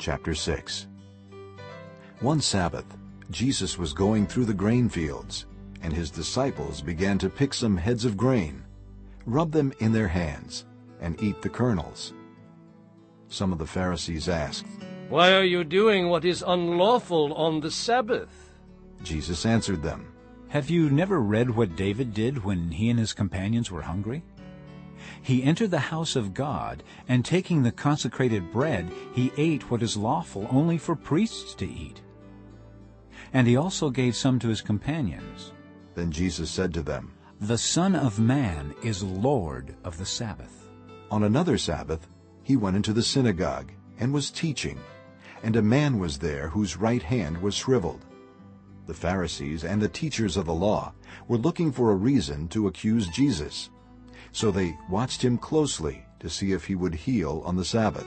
Chapter 6 One Sabbath, Jesus was going through the grain fields, and his disciples began to pick some heads of grain, rub them in their hands, and eat the kernels. Some of the Pharisees asked, Why are you doing what is unlawful on the Sabbath? Jesus answered them, Have you never read what David did when he and his companions were hungry? He entered the house of God, and taking the consecrated bread, he ate what is lawful only for priests to eat. And he also gave some to his companions. Then Jesus said to them, The Son of Man is Lord of the Sabbath. On another Sabbath he went into the synagogue and was teaching, and a man was there whose right hand was shriveled. The Pharisees and the teachers of the law were looking for a reason to accuse Jesus. So they watched him closely to see if he would heal on the Sabbath.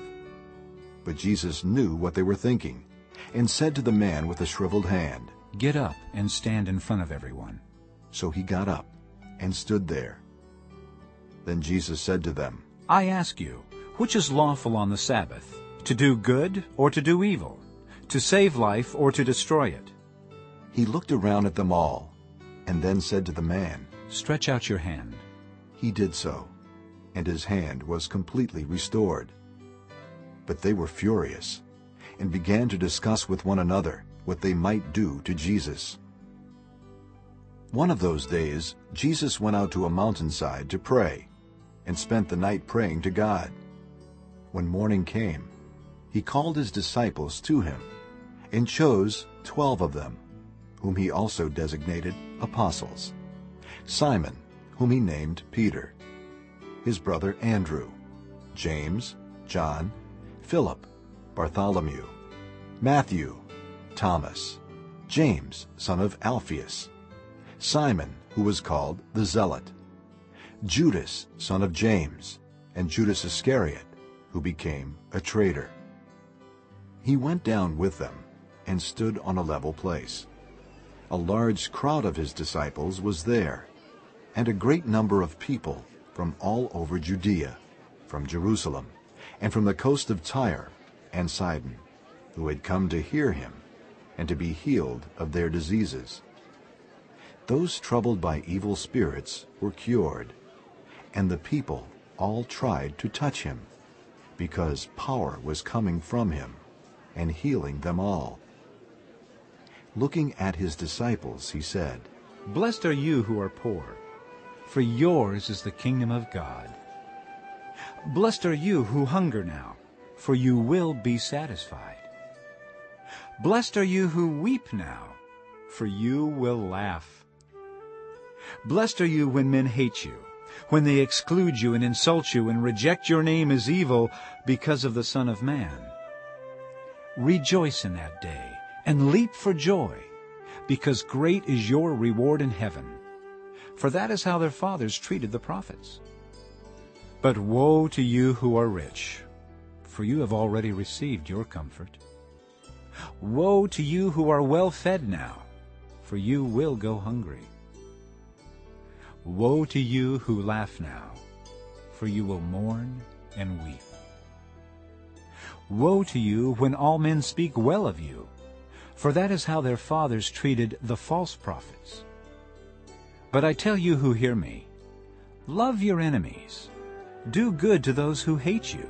But Jesus knew what they were thinking, and said to the man with the shriveled hand, Get up and stand in front of everyone. So he got up and stood there. Then Jesus said to them, I ask you, which is lawful on the Sabbath, to do good or to do evil, to save life or to destroy it? He looked around at them all, and then said to the man, Stretch out your hand. He did so, and his hand was completely restored. But they were furious, and began to discuss with one another what they might do to Jesus. One of those days, Jesus went out to a mountainside to pray, and spent the night praying to God. When morning came, he called his disciples to him, and chose twelve of them, whom he also designated apostles. Simon, whom he named Peter, his brother Andrew, James, John, Philip, Bartholomew, Matthew, Thomas, James, son of Alphaeus, Simon, who was called the Zealot, Judas, son of James, and Judas Iscariot, who became a traitor. He went down with them and stood on a level place. A large crowd of his disciples was there, and a great number of people from all over Judea, from Jerusalem, and from the coast of Tyre and Sidon, who had come to hear him and to be healed of their diseases. Those troubled by evil spirits were cured, and the people all tried to touch him, because power was coming from him and healing them all. Looking at his disciples, he said, Blessed are you who are poor, for yours is the kingdom of God. Blessed are you who hunger now, for you will be satisfied. Blessed are you who weep now, for you will laugh. Blessed are you when men hate you, when they exclude you and insult you and reject your name as evil because of the Son of Man. Rejoice in that day and leap for joy, because great is your reward in heaven. For that is how their fathers treated the prophets. But woe to you who are rich, for you have already received your comfort. Woe to you who are well fed now, for you will go hungry. Woe to you who laugh now, for you will mourn and weep. Woe to you when all men speak well of you, for that is how their fathers treated the false prophets. But I tell you who hear me, love your enemies, do good to those who hate you,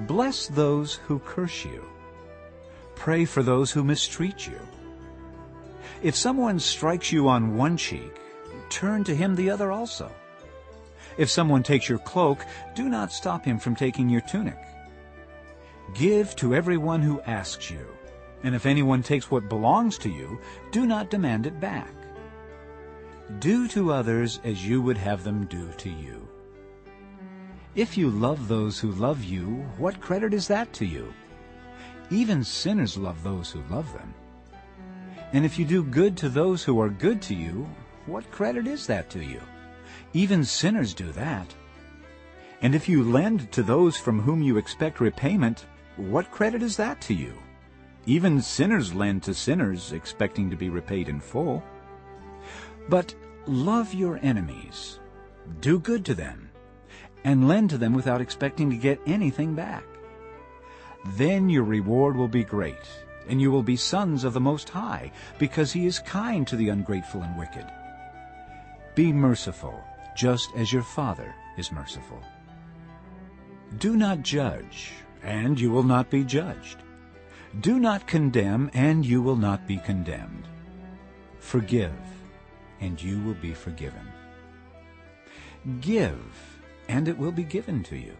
bless those who curse you, pray for those who mistreat you. If someone strikes you on one cheek, turn to him the other also. If someone takes your cloak, do not stop him from taking your tunic. Give to everyone who asks you, and if anyone takes what belongs to you, do not demand it back. Do to others as you would have them do to you. If you love those who love you, what credit is that to you? Even sinners love those who love them. And if you do good to those who are good to you, what credit is that to you? Even sinners do that. And if you lend to those from whom you expect repayment, what credit is that to you? Even sinners lend to sinners, expecting to be repaid in full. But love your enemies, do good to them, and lend to them without expecting to get anything back. Then your reward will be great, and you will be sons of the Most High, because he is kind to the ungrateful and wicked. Be merciful, just as your Father is merciful. Do not judge, and you will not be judged. Do not condemn, and you will not be condemned. Forgive, and you will be forgiven. Give, and it will be given to you.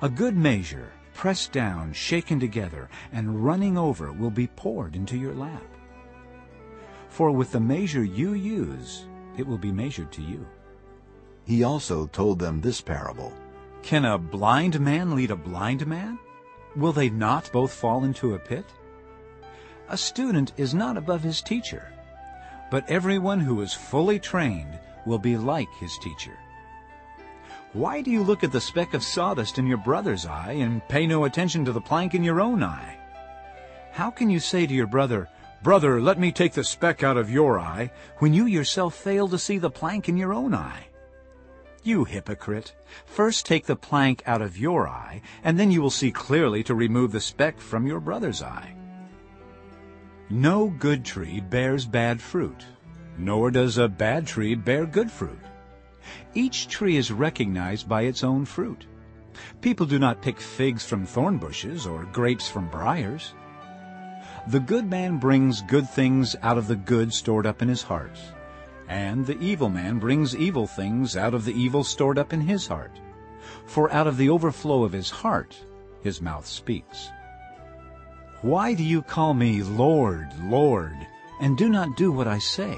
A good measure, pressed down, shaken together, and running over will be poured into your lap. For with the measure you use, it will be measured to you. He also told them this parable. Can a blind man lead a blind man? Will they not both fall into a pit? A student is not above his teacher, but everyone who is fully trained will be like his teacher. Why do you look at the speck of sawdust in your brother's eye and pay no attention to the plank in your own eye? How can you say to your brother, Brother, let me take the speck out of your eye, when you yourself fail to see the plank in your own eye? You hypocrite! First take the plank out of your eye, and then you will see clearly to remove the speck from your brother's eye. No good tree bears bad fruit, nor does a bad tree bear good fruit. Each tree is recognized by its own fruit. People do not pick figs from thorn bushes or grapes from briars. The good man brings good things out of the good stored up in his heart, and the evil man brings evil things out of the evil stored up in his heart. For out of the overflow of his heart his mouth speaks. Why do you call me Lord, Lord, and do not do what I say?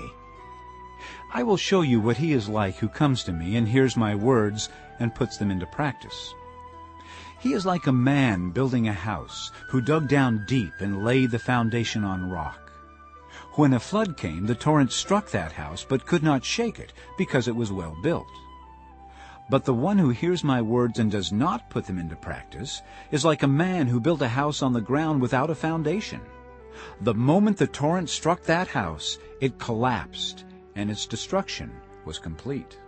I will show you what he is like who comes to me and hears my words and puts them into practice. He is like a man building a house who dug down deep and laid the foundation on rock. When a flood came, the torrent struck that house but could not shake it because it was well built. But the one who hears my words and does not put them into practice is like a man who built a house on the ground without a foundation. The moment the torrent struck that house, it collapsed and its destruction was complete.